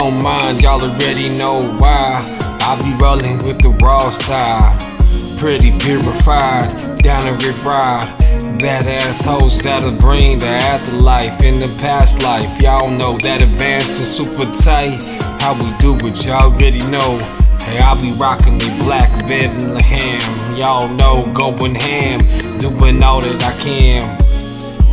Don't mind, y'all already know why. I be rolling with the raw side. Pretty purified, down and ride. Badass hoes that'll bring the afterlife in the past life. Y'all know that advanced and super tight. How we do it, y'all already know. Hey, I be rocking the black ham. Y'all know going ham, doing all that I can.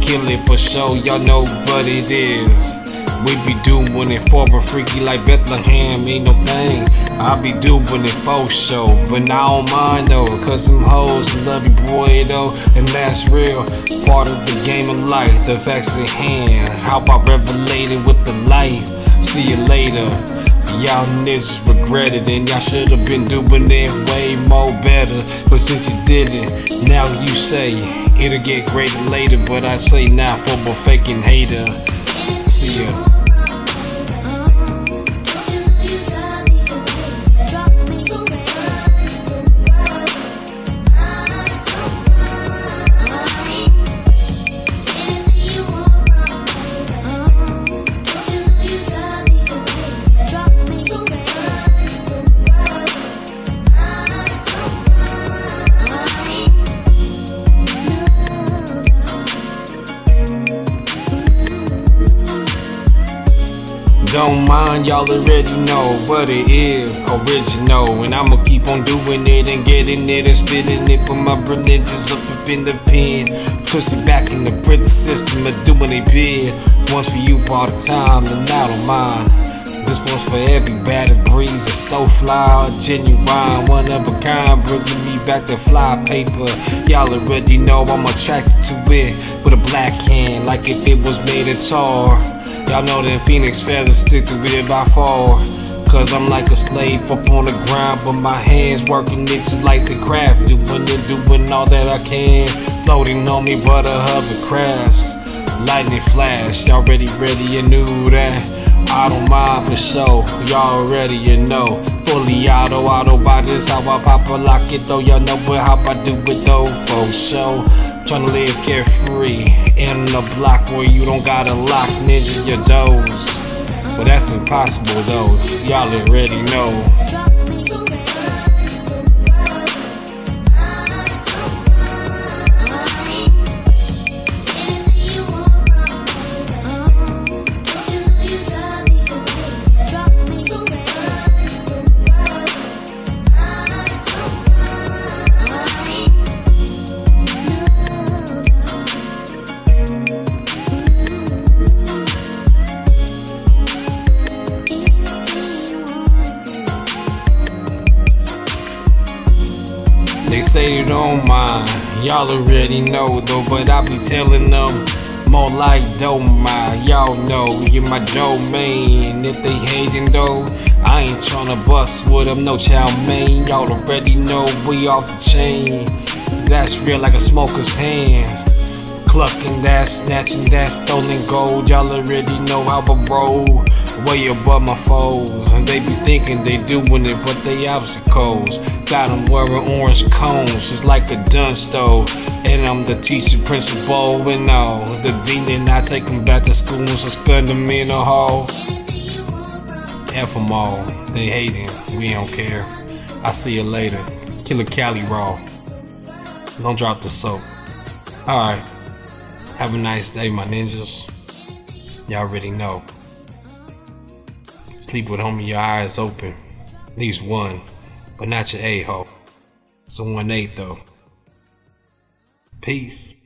Kill it for sure, y'all know what it is. We be doing it for a freaky like Bethlehem, ain't no thing. I be doing it for show, but I don't mind though, cause some hoes love you boy though, and that's real. Part of the game of life, the facts at hand. How about revelating with the light? See you later. Y'all niggas regret it, and y'all should've been doing it way more better. But since you didn't, now you say it'll get greater later. But I say now for a faking hater. See ya. Don't mind, y'all already know what it is, original. And I'ma keep on doing it and getting it and spitting it for my religions up, up in the pen. Push it back in the prison system and doing it big. Once for you all the time, and I don't mind. This one's for every baddest breeze, it's so fly, genuine, one of a kind, bringing me back to fly paper. Y'all already know I'm attracted to it with a black hand, like if it was made of tar. Y'all know that Phoenix feathers stick to it by far. Cause I'm like a slave up on the ground, but my hands working it just like the craft. Doing it, doing all that I can. Floating on me, but a hovercrafts. Lightning flash, y'all ready, ready, you knew that. I don't mind for sure, y'all already, you know. Fully auto, auto by this, how I pop a lock it though. Y'all know what, how I do it though, for sure. Tryna live carefree in the block where you don't gotta lock ninja your doors. But that's impossible though, y'all already know. Say they don't mind, y'all already know though, but I be telling them more like don't mind. Y'all know you're my domain. If they hating though, I ain't tryna bust with them, no chow mein. Y'all already know we off the chain. That's real like a smoker's hand. Clucking that, snatching that stolen gold. Y'all already know how I roll. Way above my foes. And they be thinking they doing it, but they obstacles. Got them wearing orange cones, it's like a Dunsto. And I'm the teacher, principal, and all. The demon, I take them back to school and suspend in a hall. F them all. They hating. We don't care. I see you later. Killer Cali Raw. Don't drop the soap. Alright. Have a nice day, my ninjas. Y'all already know. Sleep with homie, your eyes open. At least one, but not your a hole. It's a 1 8 though. Peace.